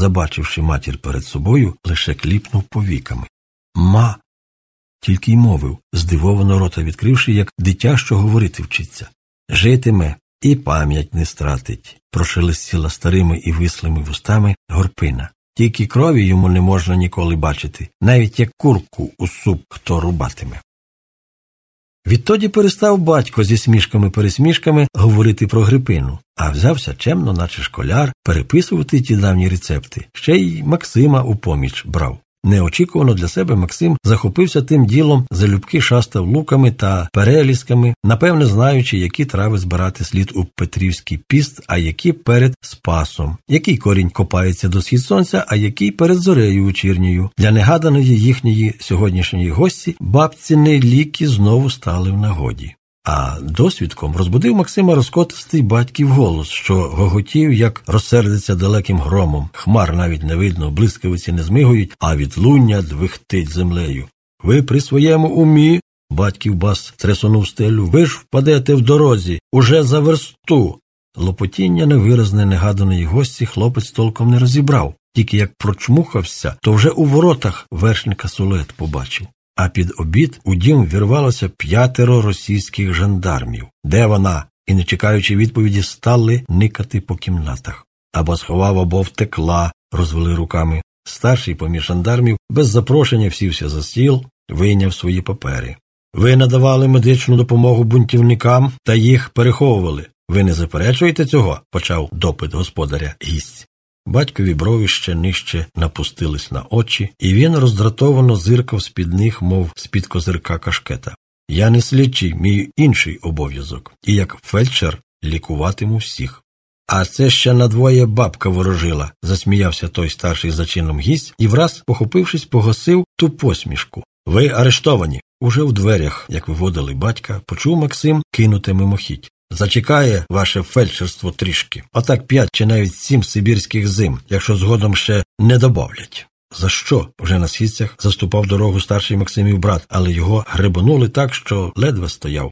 забачивши матір перед собою, лише кліпнув повіками. Ма. тільки й мовив, здивовано рота відкривши, як дитя, що говорити вчиться. Житиме і пам'ять не стратить, прошелестіла старими і вислими вустами горпина. Тільки крові йому не можна ніколи бачити, навіть як курку у суп хто рубатиме. Відтоді перестав батько зі смішками пересмішками говорити про грипину, а взявся чемно, наче школяр, переписувати ті давні рецепти, ще й Максима у поміч брав. Неочікувано для себе Максим захопився тим ділом, залюбки шастав луками та перелісками, напевне, знаючи, які трави збирати слід у Петрівський піст, а які перед спасом, який корінь копається до схід сонця, а який перед зорею вечірньою. Для негаданої їхньої сьогоднішньої гості бабціни ліки знову стали в нагоді. А досвідком розбудив Максима розкотистий батьків голос, що гоготів, як розсердиться далеким громом. Хмар навіть не видно, блискавиці не змигують, а відлуння двихтить землею. Ви при своєму умі, батьків бас тресонув стелю, ви ж впадете в дорозі, уже за версту. Лопотіння невиразне негаданої гості хлопець толком не розібрав, тільки як прочмухався, то вже у воротах вершника сулет побачив а під обід у дім вірвалося п'ятеро російських жандармів. Де вона? І, не чекаючи відповіді, стали никати по кімнатах. Або сховав, або втекла, розвели руками. Старший поміж жандармів без запрошення всівся за стіл, вийняв свої папери. Ви надавали медичну допомогу бунтівникам та їх переховували. Ви не заперечуєте цього? почав допит господаря гість. Батькові брови ще нижче напустились на очі, і він роздратовано зиркав з під них, мов з під козирка кашкета. Я не слідчий, мій інший обов'язок, і як фельдшер лікуватиму всіх. А це ще надвоє бабка ворожила, засміявся той старший зачином гість і, враз, похопившись, погасив ту посмішку. Ви арештовані. Уже в дверях, як виводили батька, почув Максим кинути мимохідь. Зачекає ваше фельдшерство трішки, отак п'ять чи навіть сім сибірських зим, якщо згодом ще не добавлять. За що? Вже на східцях заступав дорогу старший Максимів брат, але його грибанули так, що ледве стояв.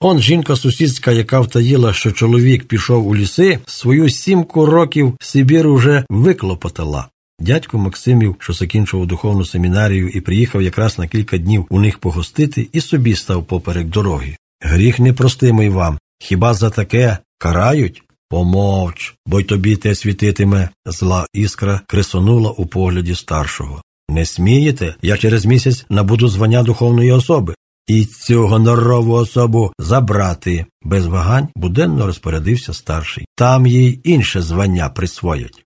Он жінка сусідська, яка втаїла, що чоловік пішов у ліси, свою сімку років Сибір уже виклопотала. Дядько Максимів, що закінчував духовну семінарію і приїхав якраз на кілька днів у них погостити, і собі став поперек дороги. Гріх непростимий вам, Хіба за таке карають? Помовч, бо й тобі те світитиме. Зла іскра крисонула у погляді старшого. Не смієте, я через місяць набуду звання духовної особи. І цю гонорову особу забрати. Без вагань буденно розпорядився старший. Там їй інше звання присвоять.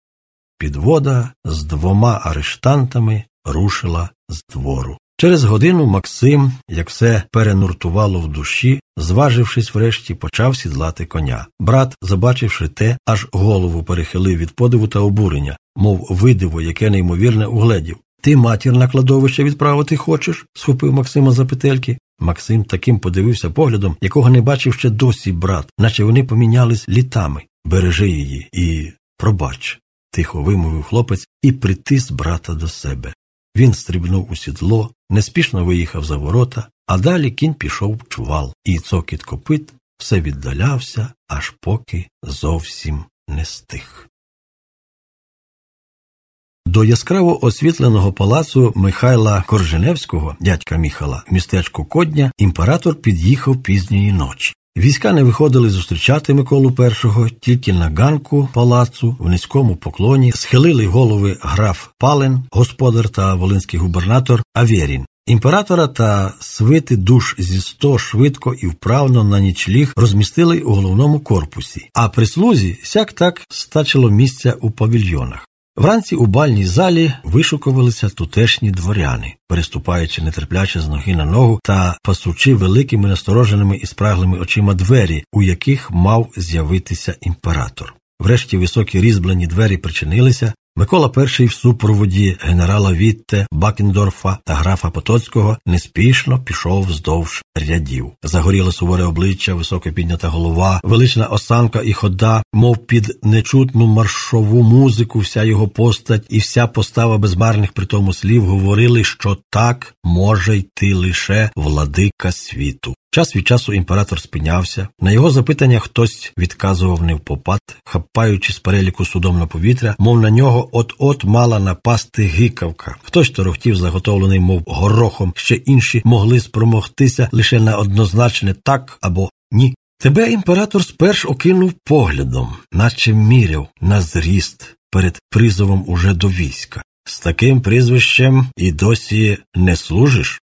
Підвода з двома арештантами рушила з двору. Через годину Максим, як все перенуртувало в душі, зважившись врешті, почав сідлати коня. Брат, забачивши те, аж голову перехилив від подиву та обурення, мов видиво, яке неймовірне угледів. Ти матір на кладовище відправити хочеш? схопив Максима за петельки. Максим таким подивився поглядом, якого не бачив ще досі брат, наче вони помінялись літами. Бережи її і пробач, тихо вимовив хлопець і притис брата до себе. Він стрибнув у сідло, неспішно виїхав за ворота, а далі кінь пішов в чвал, і цокіт копит все віддалявся, аж поки зовсім не стих. До яскраво освітленого палацу Михайла Корженевського, дядька Міхала, містечко Кодня, імператор під'їхав пізньої ночі. Війська не виходили зустрічати Миколу І, тільки на ганку палацу в низькому поклоні схилили голови граф Пален, господар та волинський губернатор Авєрін. Імператора та свити душ зі сто швидко і вправно на нічліг розмістили у головному корпусі, а прислузі сяк так стачило місця у павільйонах. Вранці у бальній залі вишукувалися тутешні дворяни, переступаючи нетерпляче з ноги на ногу та пасучи великими настороженими і спраглими очима двері, у яких мав з'явитися імператор. Врешті високі різьблені двері причинилися, Микола І в супроводі генерала Вітте, Бакендорфа та графа Потоцького неспішно пішов вздовж рядів. Загоріло суворе обличчя, високо піднята голова, велична осанка і хода, мов під нечутну маршову музику, вся його постать і вся постава безмарних при тому слів говорили, що так може йти лише владика світу. Час від часу імператор спинявся, на його запитання хтось відказував невпопад, хапаючи з переліку судом на повітря, мов на нього от-от мала напасти гикавка. Хтось торохтів, заготовлений, мов горохом, ще інші могли спромогтися лише на однозначне так або ні. Тебе імператор сперш окинув поглядом, наче міряв на зріст перед призовом уже до війська. З таким прізвищем і досі не служиш?